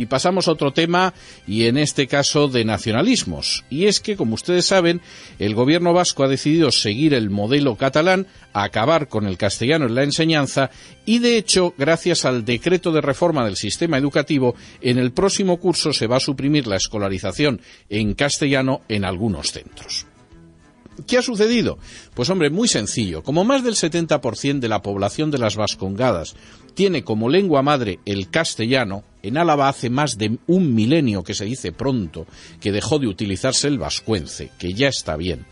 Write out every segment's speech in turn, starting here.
Y pasamos a otro tema, y en este caso de nacionalismos. Y es que, como ustedes saben, el gobierno vasco ha decidido seguir el modelo catalán, acabar con el castellano en la enseñanza, y de hecho, gracias al decreto de reforma del sistema educativo, en el próximo curso se va a suprimir la escolarización en castellano en algunos centros. ¿Qué ha sucedido? Pues hombre, muy sencillo. Como más del 70% de la población de las Vascongadas tiene como lengua madre el castellano, en Álava hace más de un milenio, que se dice pronto, que dejó de utilizarse el vascuence, que ya está bien.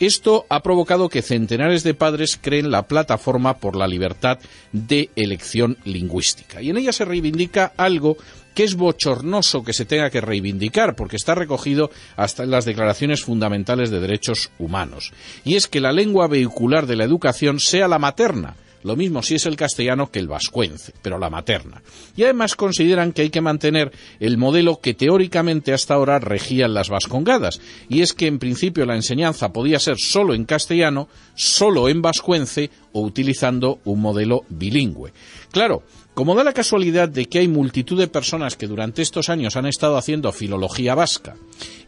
Esto ha provocado que centenares de padres creen la plataforma por la libertad de elección lingüística. Y en ella se reivindica algo que es bochornoso que se tenga que reivindicar, porque está recogido hasta en las declaraciones fundamentales de derechos humanos. Y es que la lengua vehicular de la educación sea la materna, lo mismo si es el castellano que el vascuence, pero la materna. Y además consideran que hay que mantener el modelo que teóricamente hasta ahora regían las vascongadas, y es que en principio la enseñanza podía ser solo en castellano, solo en vascuence o utilizando un modelo bilingüe. Claro, como da la casualidad de que hay multitud de personas que durante estos años han estado haciendo filología vasca,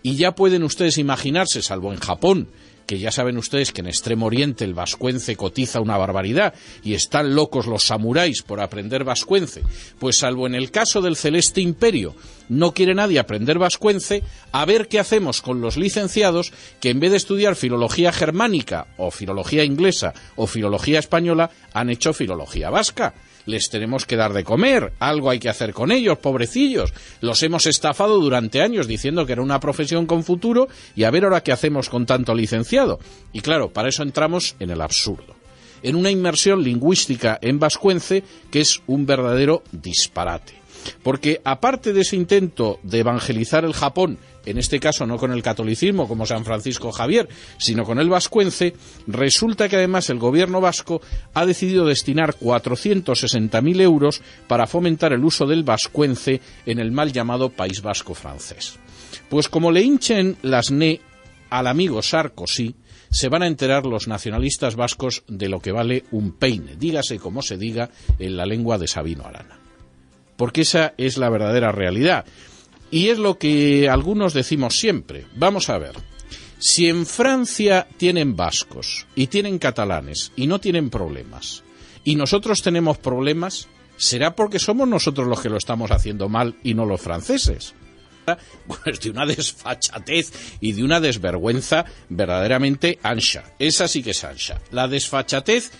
y ya pueden ustedes imaginarse, salvo en Japón, que ya saben ustedes que en Extremo Oriente el vascuence cotiza una barbaridad y están locos los samuráis por aprender vascuence, pues salvo en el caso del Celeste Imperio, no quiere nadie aprender vascuence, a ver qué hacemos con los licenciados que en vez de estudiar filología germánica o filología inglesa o filología española han hecho filología vasca les tenemos que dar de comer, algo hay que hacer con ellos, pobrecillos. Los hemos estafado durante años diciendo que era una profesión con futuro y a ver ahora qué hacemos con tanto licenciado. Y claro, para eso entramos en el absurdo en una inmersión lingüística en vascuence que es un verdadero disparate. Porque aparte de ese intento de evangelizar el Japón, en este caso no con el catolicismo como San Francisco Javier, sino con el vascuence, resulta que además el gobierno vasco ha decidido destinar 460.000 euros para fomentar el uso del vascuence en el mal llamado País Vasco francés. Pues como le hinchen las ne al amigo Sarkozy, se van a enterar los nacionalistas vascos de lo que vale un peine, dígase como se diga en la lengua de Sabino Arana porque esa es la verdadera realidad. Y es lo que algunos decimos siempre. Vamos a ver. Si en Francia tienen vascos y tienen catalanes y no tienen problemas, y nosotros tenemos problemas, será porque somos nosotros los que lo estamos haciendo mal y no los franceses. Pues de una desfachatez y de una desvergüenza verdaderamente ancha. Esa sí que es ancha. La desfachatez